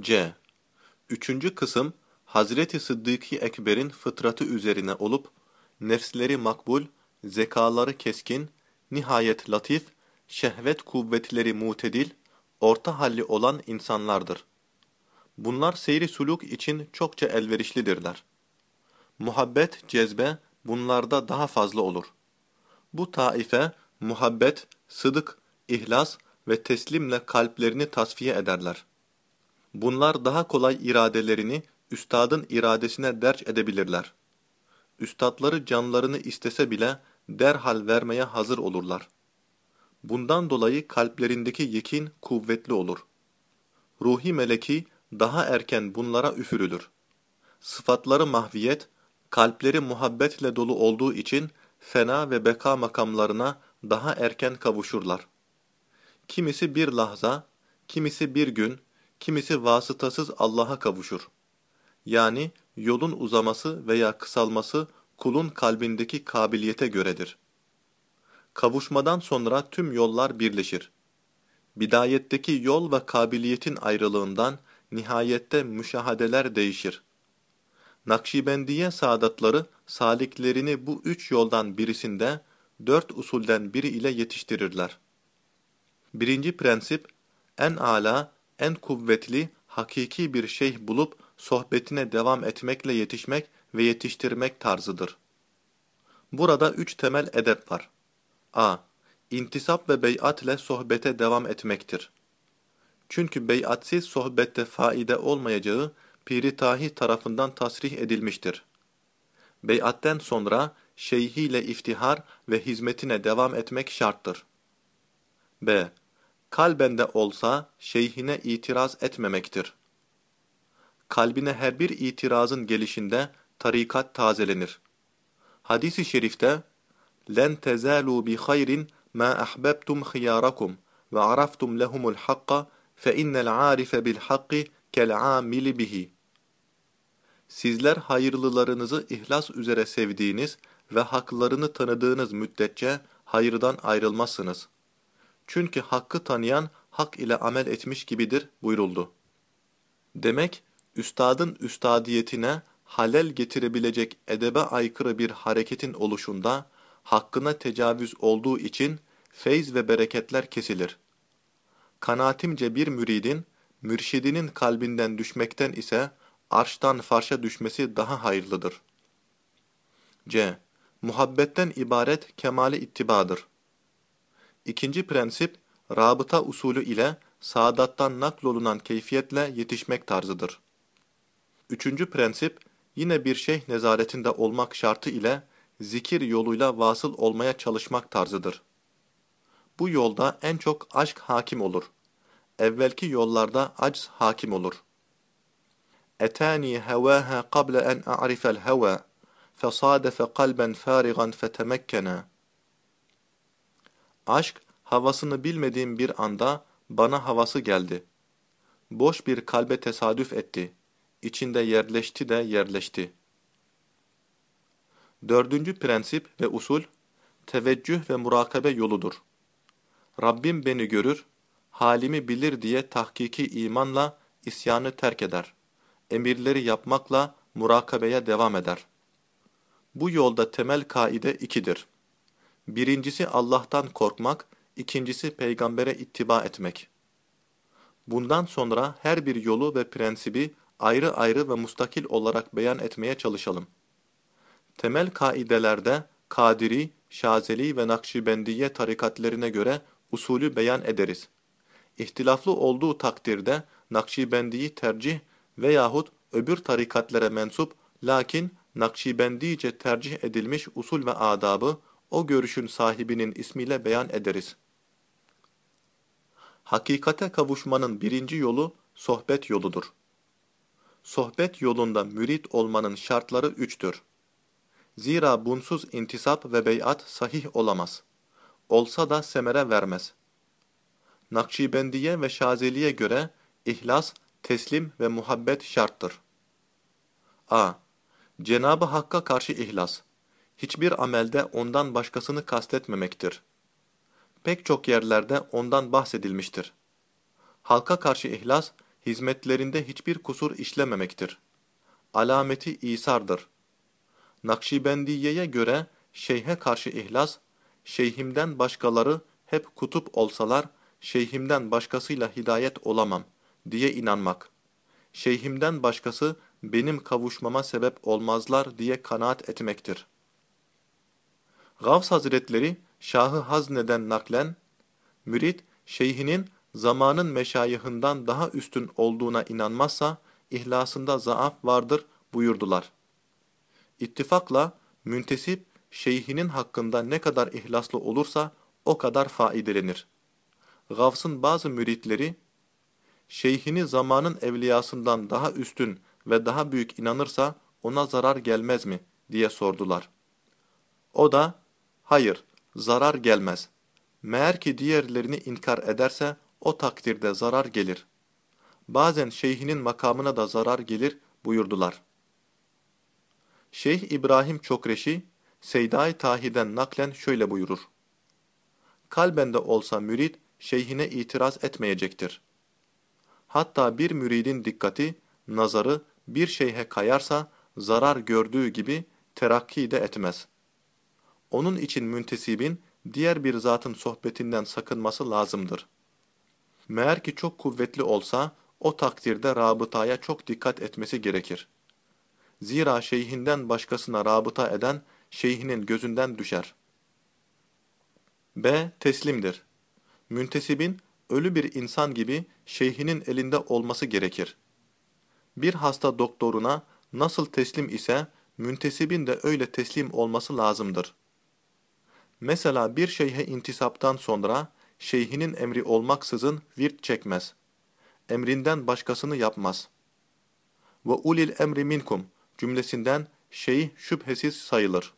C. Üçüncü kısım, Hazreti Sıddık-ı Ekber'in fıtratı üzerine olup, nefsleri makbul, zekaları keskin, nihayet latif, şehvet kuvvetleri mutedil, orta halli olan insanlardır. Bunlar seyri suluk için çokça elverişlidirler. Muhabbet, cezbe bunlarda daha fazla olur. Bu taife, muhabbet, sıdık, ihlas ve teslimle kalplerini tasfiye ederler. Bunlar daha kolay iradelerini üstadın iradesine derç edebilirler. Üstadları canlarını istese bile derhal vermeye hazır olurlar. Bundan dolayı kalplerindeki yekin kuvvetli olur. Ruhi meleki daha erken bunlara üfürülür. Sıfatları mahviyet, kalpleri muhabbetle dolu olduğu için fena ve beka makamlarına daha erken kavuşurlar. Kimisi bir lahza, kimisi bir gün, kimisi vasıtasız Allah'a kavuşur. Yani yolun uzaması veya kısalması kulun kalbindeki kabiliyete göredir. Kavuşmadan sonra tüm yollar birleşir. Bidayetteki yol ve kabiliyetin ayrılığından nihayette müşahadeler değişir. Nakşibendiye saadatları saliklerini bu üç yoldan birisinde dört usulden biri ile yetiştirirler. Birinci prensip, en ala, en kuvvetli, hakiki bir şeyh bulup sohbetine devam etmekle yetişmek ve yetiştirmek tarzıdır. Burada üç temel edep var. a. İntisap ve beyat ile sohbete devam etmektir. Çünkü beyatsiz sohbette faide olmayacağı Piri Tahi tarafından tasrih edilmiştir. Beyatten sonra şeyhiyle iftihar ve hizmetine devam etmek şarttır. b kalben de olsa şeyhine itiraz etmemektir. Kalbine her bir itirazın gelişinde tarikat tazelenir. Hadis-i şerifte "Len tezalu bi hayrin ma ahbabtum khiyarakum ve araftum lehumul hakka fe innel arife bil hakki kel amili bihi." Sizler hayırlılarınızı ihlas üzere sevdiğiniz ve haklarını tanıdığınız müddetçe hayırdan ayrılmazsınız.'' Çünkü hakkı tanıyan hak ile amel etmiş gibidir buyuruldu. Demek, üstadın üstadiyetine halel getirebilecek edebe aykırı bir hareketin oluşunda, hakkına tecavüz olduğu için feyz ve bereketler kesilir. Kanaatimce bir müridin, mürşidinin kalbinden düşmekten ise arştan farşa düşmesi daha hayırlıdır. C. Muhabbetten ibaret kemali ittibadır. İkinci prensip, rabıta usulü ile saadattan naklolunan keyfiyetle yetişmek tarzıdır. Üçüncü prensip, yine bir şeyh nezaretinde olmak şartı ile zikir yoluyla vasıl olmaya çalışmak tarzıdır. Bu yolda en çok aşk hakim olur. Evvelki yollarda acz hakim olur. Etani hevaha qabla en a'rifel heva fesadefe kalben farigan fetemekkena. Aşk, havasını bilmediğim bir anda bana havası geldi. Boş bir kalbe tesadüf etti. İçinde yerleşti de yerleşti. Dördüncü prensip ve usul, teveccüh ve murakabe yoludur. Rabbim beni görür, halimi bilir diye tahkiki imanla isyanı terk eder. Emirleri yapmakla murakabeye devam eder. Bu yolda temel kaide ikidir. Birincisi Allah'tan korkmak, ikincisi peygambere ittiba etmek. Bundan sonra her bir yolu ve prensibi ayrı ayrı ve mustakil olarak beyan etmeye çalışalım. Temel kaidelerde Kadiri, Şazeli ve Nakşibendiye tarikatlerine göre usulü beyan ederiz. İhtilaflı olduğu takdirde Nakşibendiyi tercih veyahut öbür tarikatlere mensup lakin Nakşibendice tercih edilmiş usul ve adabı o görüşün sahibinin ismiyle beyan ederiz. Hakikate kavuşmanın birinci yolu sohbet yoludur. Sohbet yolunda mürit olmanın şartları üçtür. Zira bunsuz intisap ve beyat sahih olamaz. Olsa da semere vermez. Nakşibendiye ve Şazeli'ye göre ihlas, teslim ve muhabbet şarttır. a. Cenab-ı Hakk'a karşı ihlas. Hiçbir amelde ondan başkasını kastetmemektir. Pek çok yerlerde ondan bahsedilmiştir. Halka karşı ihlas, hizmetlerinde hiçbir kusur işlememektir. Alameti İsar'dır. Nakşibendiye'ye göre şeyhe karşı ihlas, şeyhimden başkaları hep kutup olsalar, şeyhimden başkasıyla hidayet olamam diye inanmak. Şeyhimden başkası benim kavuşmama sebep olmazlar diye kanaat etmektir. Gavs Hazretleri Şahı Hazne'den naklen, mürit şeyhinin zamanın meşayihından daha üstün olduğuna inanmazsa ihlasında zaaf vardır buyurdular. İttifakla müntesip şeyhinin hakkında ne kadar ihlaslı olursa o kadar faidelenir. Gavs'ın bazı müritleri, şeyhini zamanın evliyasından daha üstün ve daha büyük inanırsa ona zarar gelmez mi diye sordular. O da, hayır, zarar gelmez. Meğer ki diğerlerini inkar ederse o takdirde zarar gelir. Bazen şeyhinin makamına da zarar gelir buyurdular. Şeyh İbrahim Çokreşi, Seyda-i Tahi'den naklen şöyle buyurur. Kalbende olsa mürid, şeyhine itiraz etmeyecektir. Hatta bir müridin dikkati, nazarı bir şeyhe kayarsa zarar gördüğü gibi terakki de etmez. Onun için müntesibin diğer bir zatın sohbetinden sakınması lazımdır. Meğer ki çok kuvvetli olsa, o takdirde rabıtaya çok dikkat etmesi gerekir. Zira şeyhinden başkasına rabıta eden, şeyhinin gözünden düşer. B. Teslimdir. Müntesibin, ölü bir insan gibi şeyhinin elinde olması gerekir. Bir hasta doktoruna nasıl teslim ise, müntesibin de öyle teslim olması lazımdır. Mesela bir şeyhe intisaptan sonra, şeyhinin emri olmaksızın virt çekmez. Emrinden başkasını yapmaz. Ve ulil emri minkum cümlesinden şeyh şüphesiz sayılır.